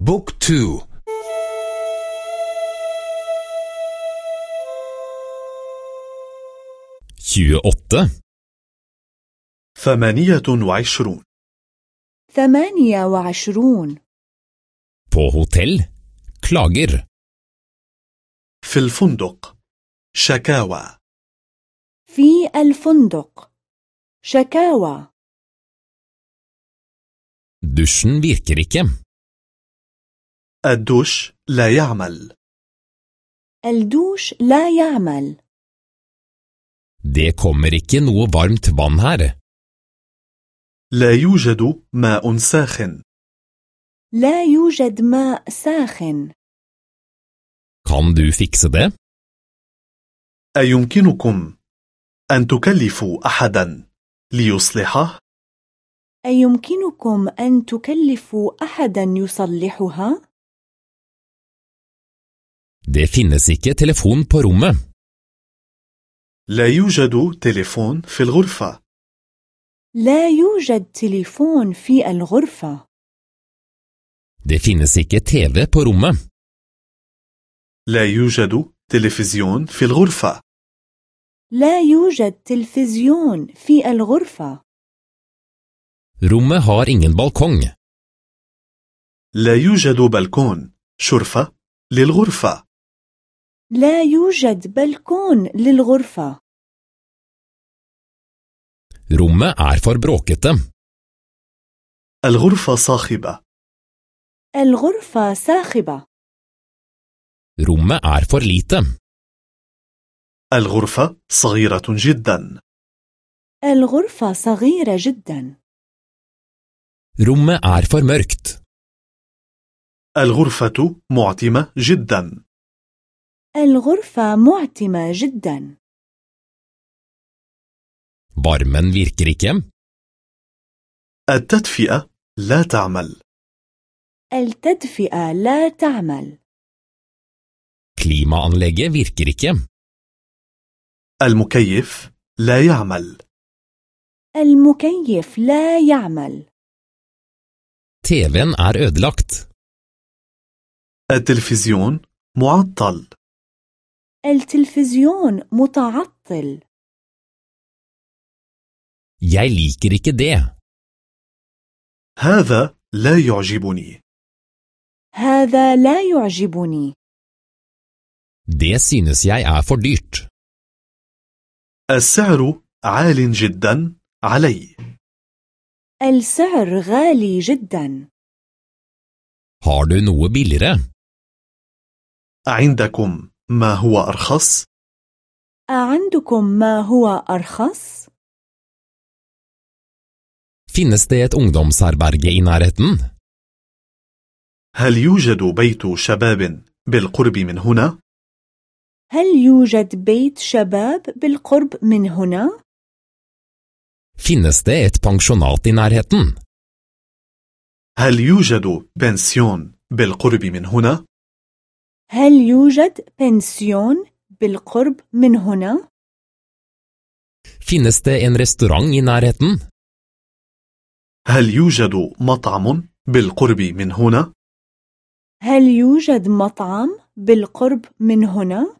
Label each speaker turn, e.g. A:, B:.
A: بوك تو.
B: ثمانية وعشرون.
C: ثمانية وعشرون.
D: På hotell. Klager.
B: في الفندق. شكاوى.
C: في الفندق. شكاوى.
D: Dusjen virker ikke.
B: الدوش لا يعمل
C: الدوش لا يعمل
D: Det kommer ikke noe varmt vann her.
B: لا يوجد ماء ساخن
C: لا يوجد ماء ساخن
D: Kan du fikse det?
B: أيمكنكم أن تكلفوا أحدا ليصلحه؟
C: أيمكنكم أن تكلفوا أحدا يصلحها؟
D: Det finnes ikke telefon på rommet.
B: لا يوجد تليفون في الغرفة
C: لا يوجد تليفون في الغرفة
D: Det finnes ikke TV på rommet.
B: لا يوجد تلفزيون في الغرفة
C: لا يوجد تلفزيون في الغرفة
D: Rommet har ingen balkong.
B: لا يوجد بلكون شرفة للغرفة
C: لا يوجد بلكون للغرفة
D: Rommet er for bråkete.
B: الغرفة صاخبة
C: الغرفة صاخبة
D: Rommet er for lite.
B: الغرفة صغيرة جدا
C: الغرفة صغيرة جدا
D: Rommet er for mørkt.
B: الغرفة معتمة جدا
C: الغرفة معتمة جدا
D: Varmen virker ikke.
B: التدفئة لا تعمل
C: التدفئة لا تعمل
D: Klimaanlegget virker ikke.
B: المكيف لا يعمل
C: المكيف لا يعمل
D: TV-en er ødelagt.
B: التلفزيون معطل
C: التلفزيون متعطل
D: Jeg liker ikke det.
B: هذا لا يعجبني
C: هذا لا يعجبني
D: Det synes jeg er for dyrt.
B: السعر عال جدا علي
C: السعر غالي جدا
D: Har du noe billigere?
B: عندكم ما هو أرخص؟
C: أعندكم ما هو أرخص؟
D: Finnes det et ungdomsherberge i nærheten?
B: هل يوجد بيت شباب بالقرب من هنا؟
C: هل يوجد بيت شباب بالقرب من هنا؟
D: Finnes det et pensjonat i nærheten?
B: هل يوجد بنسيون بالقرب من هنا؟
C: هل يوجد بنسيون بالقرب من هنا؟
D: Finnes det en restaurant i nærheten?
B: هل يوجد مطعم بالقرب من هنا؟
C: هل يوجد مطعم بالقرب من هنا؟